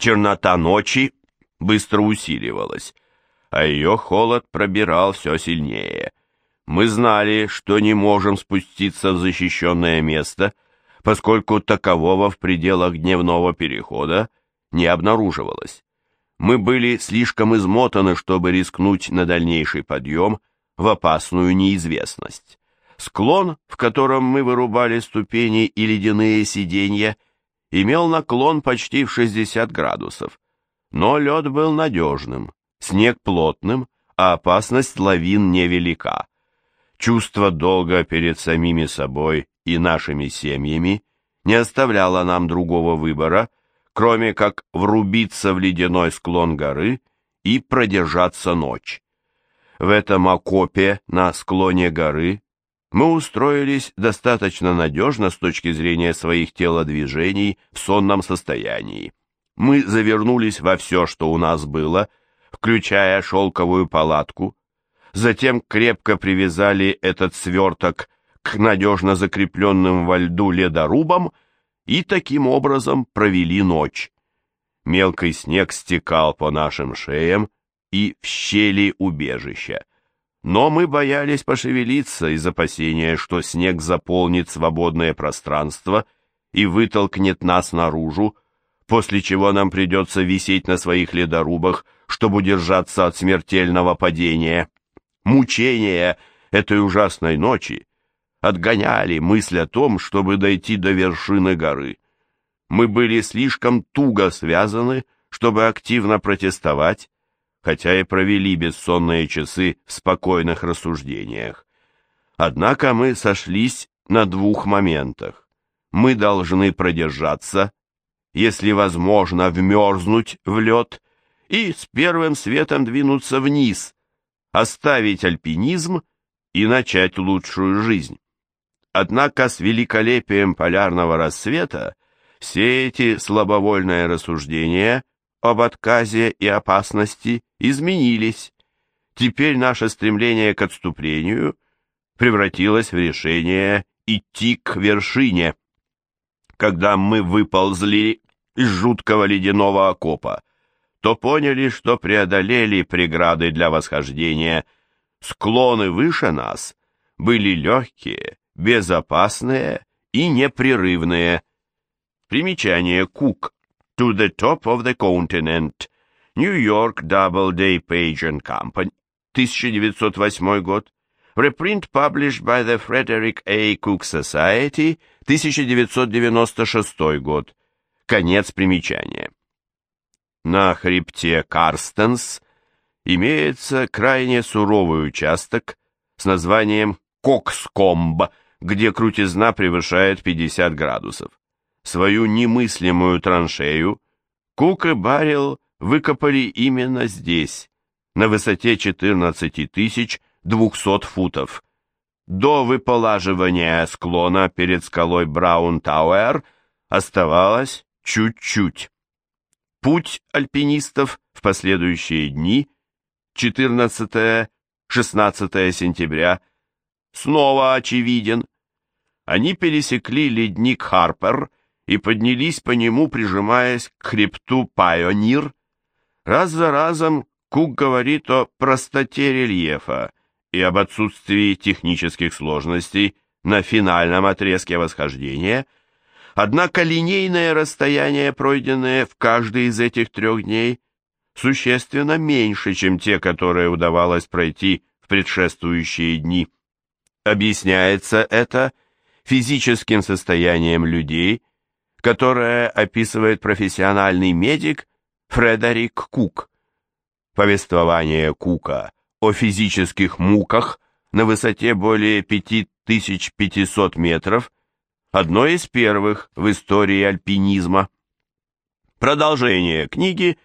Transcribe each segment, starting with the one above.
Чернота ночи быстро усиливалась, а ее холод пробирал все сильнее. Мы знали, что не можем спуститься в защищенное место, поскольку такового в пределах дневного перехода не обнаруживалось. Мы были слишком измотаны, чтобы рискнуть на дальнейший подъем в опасную неизвестность. Склон, в котором мы вырубали ступени и ледяные сиденья, имел наклон почти в 60 градусов, но лед был надежным, снег плотным, а опасность лавин невелика. Чувство долга перед самими собой и нашими семьями не оставляло нам другого выбора, кроме как врубиться в ледяной склон горы и продержаться ночь. В этом окопе на склоне горы мы устроились достаточно надежно с точки зрения своих телодвижений в сонном состоянии. Мы завернулись во все, что у нас было, включая шелковую палатку, затем крепко привязали этот сверток к надежно закрепленным во льду ледорубам и таким образом провели ночь. Мелкий снег стекал по нашим шеям и в щели убежища. Но мы боялись пошевелиться из опасения, что снег заполнит свободное пространство и вытолкнет нас наружу, после чего нам придется висеть на своих ледорубах, чтобы удержаться от смертельного падения. Мучения этой ужасной ночи отгоняли мысль о том, чтобы дойти до вершины горы. Мы были слишком туго связаны, чтобы активно протестовать, хотя и провели бессонные часы в спокойных рассуждениях. Однако мы сошлись на двух моментах. Мы должны продержаться, если возможно, вмерзнуть в лед и с первым светом двинуться вниз, оставить альпинизм и начать лучшую жизнь. Однако с великолепием полярного рассвета все эти слабовольные рассуждения об отказе и опасности изменились. Теперь наше стремление к отступлению превратилось в решение идти к вершине. Когда мы выползли из жуткого ледяного окопа, то поняли, что преодолели преграды для восхождения. Склоны выше нас были легкие, безопасные и непрерывные. Примечание Кук. To the top of the continent. York Doubleday Page and Company. 1908 год. Reprint published by the Frederick A. Cook Society. 1996 год. Конец примечания. На хребте Карстенс имеется крайне суровый участок с названием Кокскомб, где крутизна превышает 50 градусов. Свою немыслимую траншею Кук и Баррел выкопали именно здесь, на высоте 14 200 футов. До выполаживания склона перед скалой Браун-Тауэр оставалось чуть-чуть. Путь альпинистов в последующие дни, 14-16 сентября, снова очевиден. Они пересекли ледник Харпер и поднялись по нему, прижимаясь к хребту Пайонир. Раз за разом Кук говорит о простоте рельефа и об отсутствии технических сложностей на финальном отрезке восхождения, однако линейное расстояние, пройденное в каждый из этих трех дней, существенно меньше, чем те, которые удавалось пройти в предшествующие дни. Объясняется это физическим состоянием людей, которое описывает профессиональный медик Фредерик Кук. Повествование Кука о физических муках на высоте более 5500 метров одно из первых в истории альпинизма. Продолжение книги,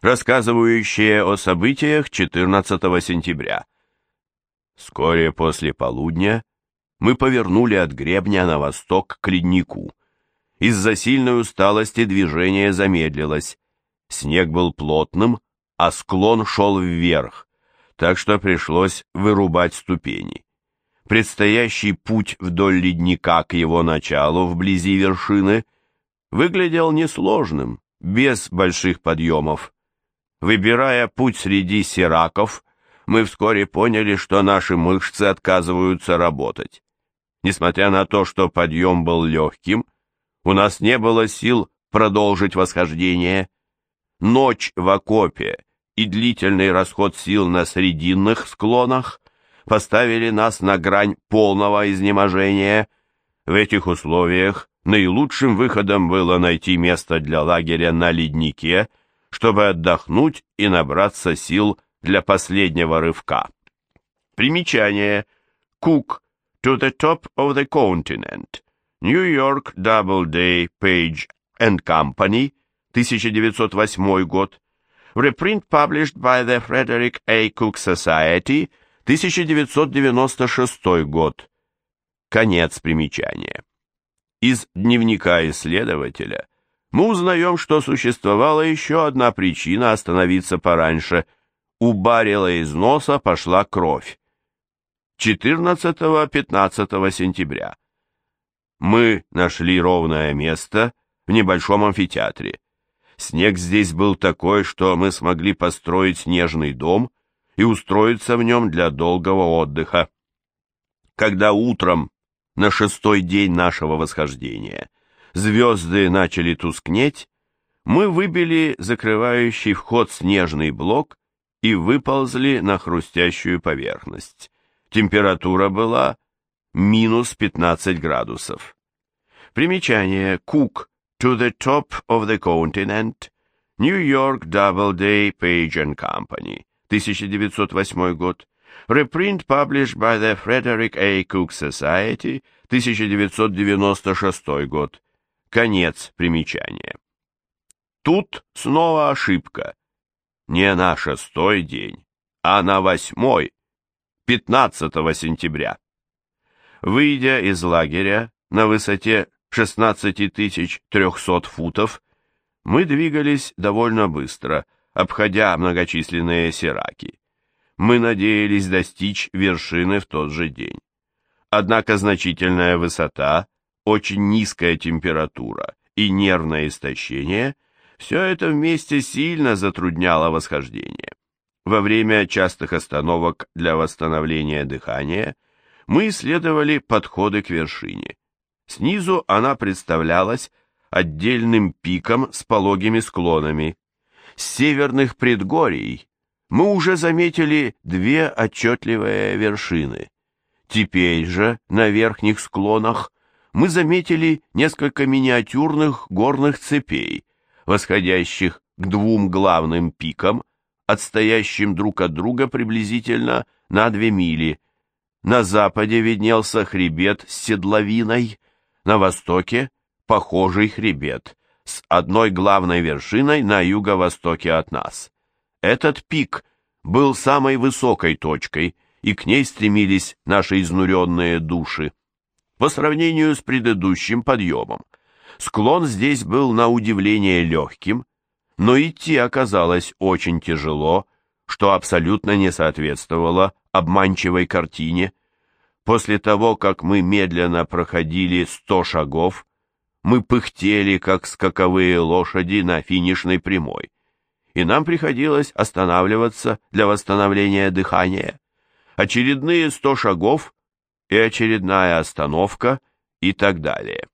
рассказывающее о событиях 14 сентября. Вскоре после полудня мы повернули от гребня на восток к леднику. Из-за сильной усталости движение замедлилось. Снег был плотным, а склон шел вверх, так что пришлось вырубать ступени. Предстоящий путь вдоль ледника к его началу вблизи вершины выглядел несложным, без больших подъемов. Выбирая путь среди сираков, мы вскоре поняли, что наши мышцы отказываются работать. Несмотря на то, что подъем был легким, у нас не было сил продолжить восхождение. Ночь в окопе и длительный расход сил на срединных склонах поставили нас на грань полного изнеможения. В этих условиях наилучшим выходом было найти место для лагеря на леднике, чтобы отдохнуть и набраться сил для последнего рывка. Примечание. Cook to the top of the continent. York Doubleday Page and Company, 1908 год. Reprint published by the Frederick A. Cook Society, 1996 год. Конец примечания. Из дневника исследователя мы узнаем, что существовала еще одна причина остановиться пораньше. У Баррила из носа пошла кровь. 14-15 сентября. Мы нашли ровное место в небольшом амфитеатре. Снег здесь был такой, что мы смогли построить снежный дом и устроиться в нем для долгого отдыха. Когда утром, на шестой день нашего восхождения, звезды начали тускнеть, мы выбили закрывающий вход снежный блок и выползли на хрустящую поверхность. Температура была минус 15 градусов. Примечание. Кук. To the top of the continent. York Doubleday Page and Company. 1908 год. Reprint published by the Frederick A. Cook Society. 1996 год. Конец примечания. Тут снова ошибка. Не на шестой день, а на восьмой, 15 сентября. Выйдя из лагеря на высоте 16300 футов, мы двигались довольно быстро, обходя многочисленные сираки. Мы надеялись достичь вершины в тот же день. Однако значительная высота, очень низкая температура и нервное истощение – все это вместе сильно затрудняло восхождение. Во время частых остановок для восстановления дыхания – мы исследовали подходы к вершине. Снизу она представлялась отдельным пиком с пологими склонами. С северных предгорий мы уже заметили две отчетливые вершины. Теперь же на верхних склонах мы заметили несколько миниатюрных горных цепей, восходящих к двум главным пикам, отстоящим друг от друга приблизительно на две мили – на западе виднелся хребет с седловиной, на востоке – похожий хребет с одной главной вершиной на юго-востоке от нас. Этот пик был самой высокой точкой, и к ней стремились наши изнуренные души. По сравнению с предыдущим подъемом, склон здесь был на удивление легким, но идти оказалось очень тяжело, что абсолютно не соответствовало обманчивой картине. После того, как мы медленно проходили сто шагов, мы пыхтели, как скаковые лошади на финишной прямой, и нам приходилось останавливаться для восстановления дыхания. Очередные сто шагов и очередная остановка и так далее.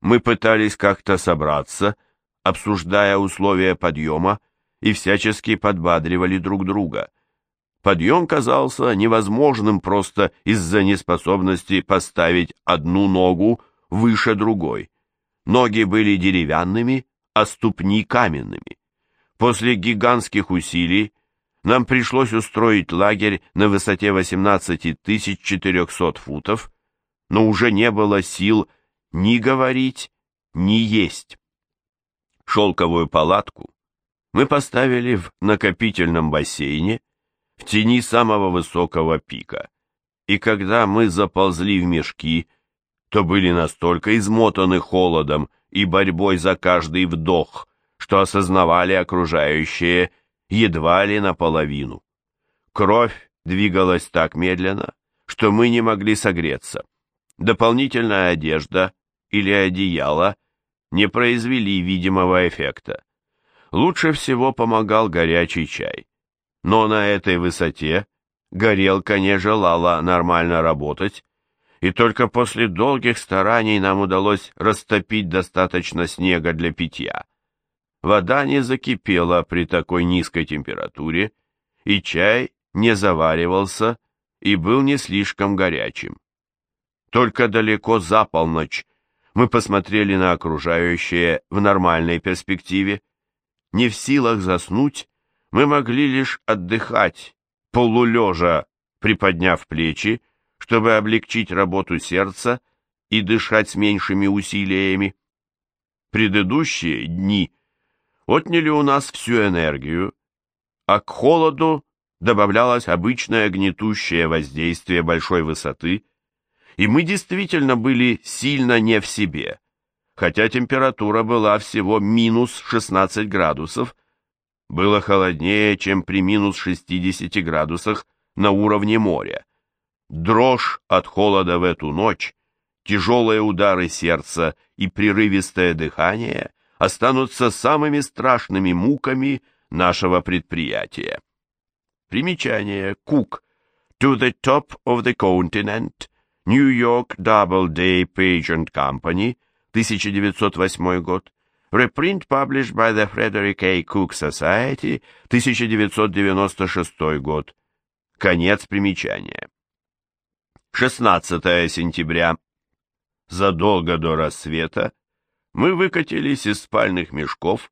Мы пытались как-то собраться, обсуждая условия подъема, и всячески подбадривали друг друга. Подъем казался невозможным просто из-за неспособности поставить одну ногу выше другой. Ноги были деревянными, а ступни каменными. После гигантских усилий нам пришлось устроить лагерь на высоте 18 400 футов, но уже не было сил ни говорить, ни есть. Шелковую палатку мы поставили в накопительном бассейне, в тени самого высокого пика. И когда мы заползли в мешки, то были настолько измотаны холодом и борьбой за каждый вдох, что осознавали окружающее едва ли наполовину. Кровь двигалась так медленно, что мы не могли согреться. Дополнительная одежда или одеяло не произвели видимого эффекта. лучше всего помогал горячий чай. Но на этой высоте горелка не желала нормально работать, и только после долгих стараний нам удалось растопить достаточно снега для питья. Вода не закипела при такой низкой температуре, и чай не заваривался и был не слишком горячим. Только далеко за полночь мы посмотрели на окружающее в нормальной перспективе. Не в силах заснуть, мы могли лишь отдыхать, полулежа, приподняв плечи, чтобы облегчить работу сердца и дышать с меньшими усилиями. Предыдущие дни отняли у нас всю энергию, а к холоду добавлялось обычное гнетущее воздействие большой высоты, и мы действительно были сильно не в себе, хотя температура была всего минус 16 градусов, было холоднее, чем при минус 60 градусах на уровне моря. Дрожь от холода в эту ночь, тяжелые удары сердца и прерывистое дыхание останутся самыми страшными муками нашего предприятия. Примечание. Кук. To the top of the continent. New York Doubleday Page and Company. 1908 год. Reprint published by the Frederick A. Cook Society. 1996 год. Конец примечания. 16 сентября. Задолго до рассвета мы выкатились из спальных мешков,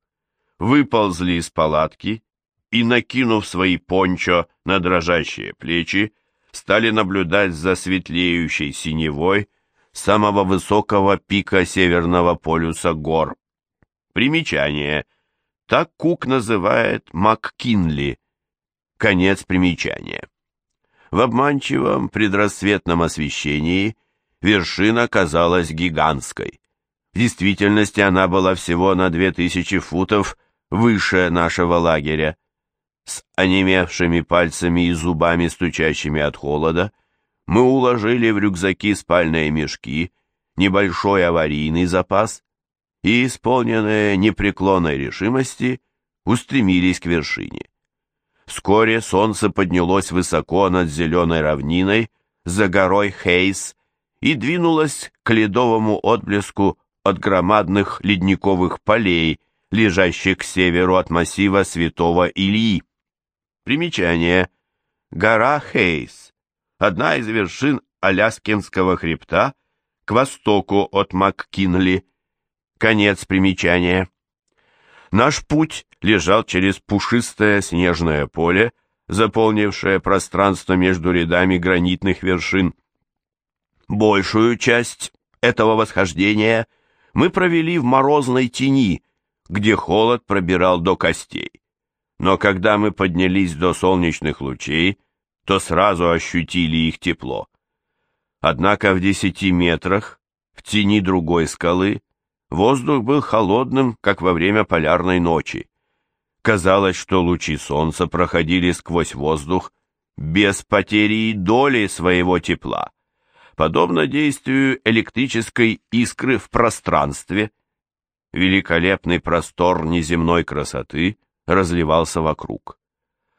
выползли из палатки и, накинув свои пончо на дрожащие плечи, стали наблюдать за светлеющей синевой самого высокого пика Северного полюса гор. Примечание. Так Кук называет МакКинли. Конец примечания. В обманчивом предрассветном освещении вершина казалась гигантской. В действительности она была всего на две тысячи футов выше нашего лагеря. С онемевшими пальцами и зубами, стучащими от холода, мы уложили в рюкзаки спальные мешки, небольшой аварийный запас и, исполненные непреклонной решимости, устремились к вершине. Вскоре солнце поднялось высоко над зеленой равниной за горой Хейс и двинулось к ледовому отблеску от громадных ледниковых полей, лежащих к северу от массива Святого Ильи. Примечание. Гора Хейс, одна из вершин Аляскинского хребта, к востоку от МакКинли. Конец примечания. Наш путь лежал через пушистое снежное поле, заполнившее пространство между рядами гранитных вершин. Большую часть этого восхождения мы провели в морозной тени, где холод пробирал до костей но когда мы поднялись до солнечных лучей, то сразу ощутили их тепло. Однако в десяти метрах, в тени другой скалы, воздух был холодным, как во время полярной ночи. Казалось, что лучи солнца проходили сквозь воздух без потери и доли своего тепла, подобно действию электрической искры в пространстве. Великолепный простор неземной красоты разливался вокруг.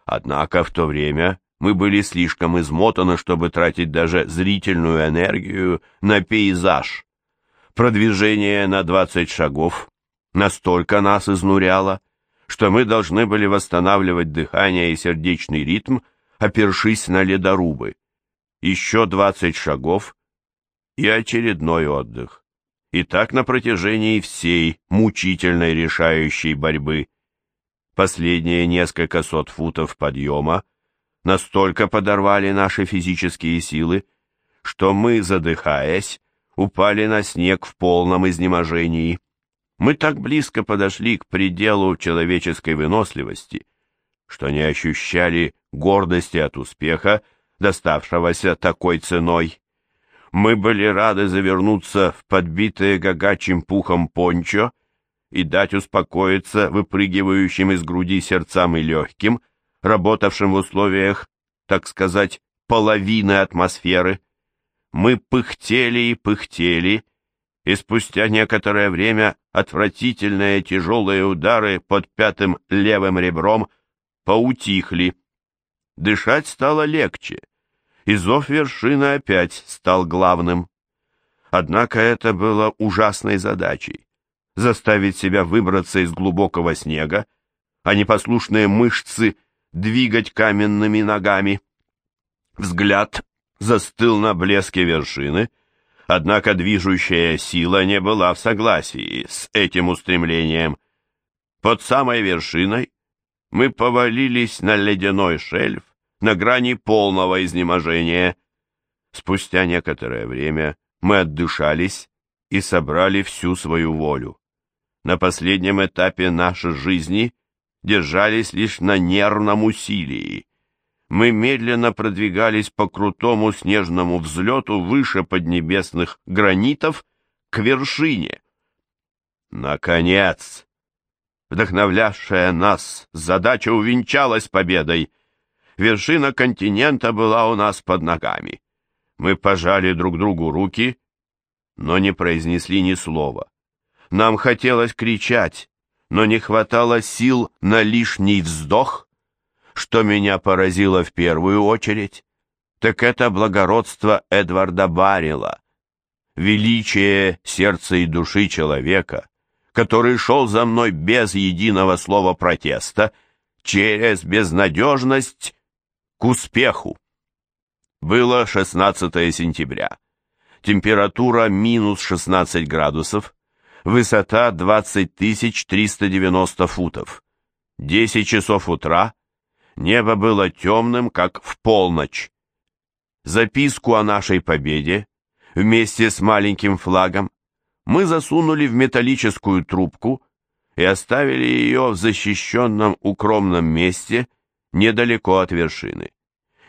Однако в то время мы были слишком измотаны, чтобы тратить даже зрительную энергию на пейзаж. Продвижение на 20 шагов настолько нас изнуряло, что мы должны были восстанавливать дыхание и сердечный ритм, опершись на ледорубы. Еще 20 шагов и очередной отдых. И так на протяжении всей мучительной решающей борьбы. Последние несколько сот футов подъема настолько подорвали наши физические силы, что мы, задыхаясь, упали на снег в полном изнеможении. Мы так близко подошли к пределу человеческой выносливости, что не ощущали гордости от успеха, доставшегося такой ценой. Мы были рады завернуться в подбитые гагачим пухом пончо и дать успокоиться выпрыгивающим из груди сердцам и легким, работавшим в условиях, так сказать, половины атмосферы. Мы пыхтели и пыхтели, и спустя некоторое время отвратительные тяжелые удары под пятым левым ребром поутихли. Дышать стало легче, и зов вершины опять стал главным. Однако это было ужасной задачей — заставить себя выбраться из глубокого снега, а непослушные мышцы двигать каменными ногами. Взгляд застыл на блеске вершины, однако движущая сила не была в согласии с этим устремлением. Под самой вершиной мы повалились на ледяной шельф на грани полного изнеможения. Спустя некоторое время мы отдышались и собрали всю свою волю. На последнем этапе нашей жизни держались лишь на нервном усилии. Мы медленно продвигались по крутому снежному взлету выше поднебесных гранитов к вершине. Наконец! Вдохновлявшая нас задача увенчалась победой. Вершина континента была у нас под ногами. Мы пожали друг другу руки, но не произнесли ни слова. Нам хотелось кричать, но не хватало сил на лишний вздох. Что меня поразило в первую очередь, так это благородство Эдварда Баррила, величие сердца и души человека, который шел за мной без единого слова протеста, через безнадежность к успеху. Было 16 сентября. Температура минус 16 градусов, высота 20 390 футов. 10 часов утра, небо было темным, как в полночь. Записку о нашей победе вместе с маленьким флагом мы засунули в металлическую трубку и оставили ее в защищенном укромном месте недалеко от вершины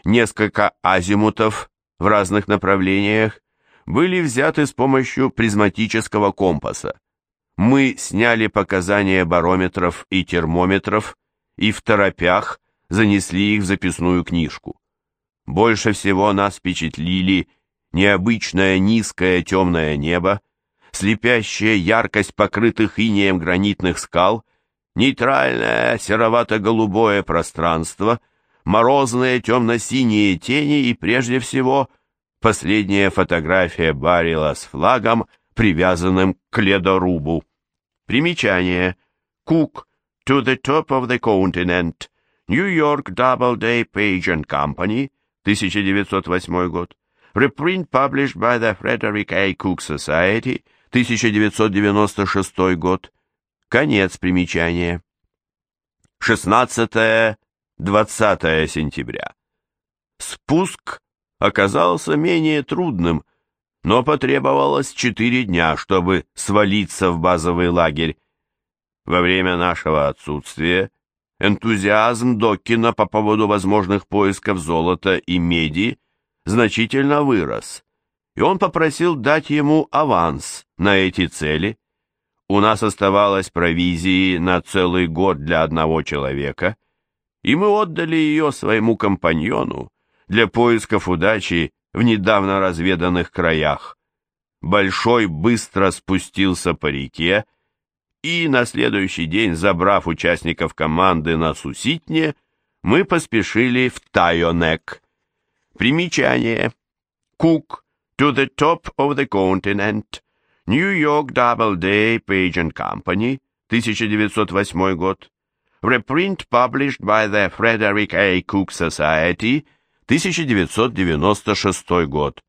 несколько азимутов в разных направлениях были взяты с помощью призматического компаса. Мы сняли показания барометров и термометров и в торопях занесли их в записную книжку. Больше всего нас впечатлили необычное низкое темное небо, слепящая яркость покрытых инеем гранитных скал, нейтральное серовато-голубое пространство — морозные темно-синие тени и, прежде всего, последняя фотография Баррила с флагом, привязанным к ледорубу. Примечание. Cook to the top of the continent. York Doubleday Page and Company, 1908 год. Reprint published by the Frederick A. Cook Society, 1996 год. Конец примечания. 16 20 сентября. Спуск оказался менее трудным, но потребовалось четыре дня, чтобы свалиться в базовый лагерь. Во время нашего отсутствия энтузиазм Доккина по поводу возможных поисков золота и меди значительно вырос, и он попросил дать ему аванс на эти цели. У нас оставалось провизии на целый год для одного человека — и мы отдали ее своему компаньону для поисков удачи в недавно разведанных краях. Большой быстро спустился по реке, и на следующий день, забрав участников команды на Суситне, мы поспешили в Тайонек. Примечание. Cook to the top of the continent. New York Doubleday Page and Company, 1908 год. Reprint published by the Frederick A. Cook Society, 1996 год.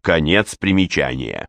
Конец примечания.